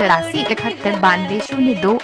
चौरासी इकहत्तर बानवे शून्य दो।